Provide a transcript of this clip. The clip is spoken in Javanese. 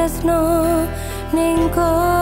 tresno ning kono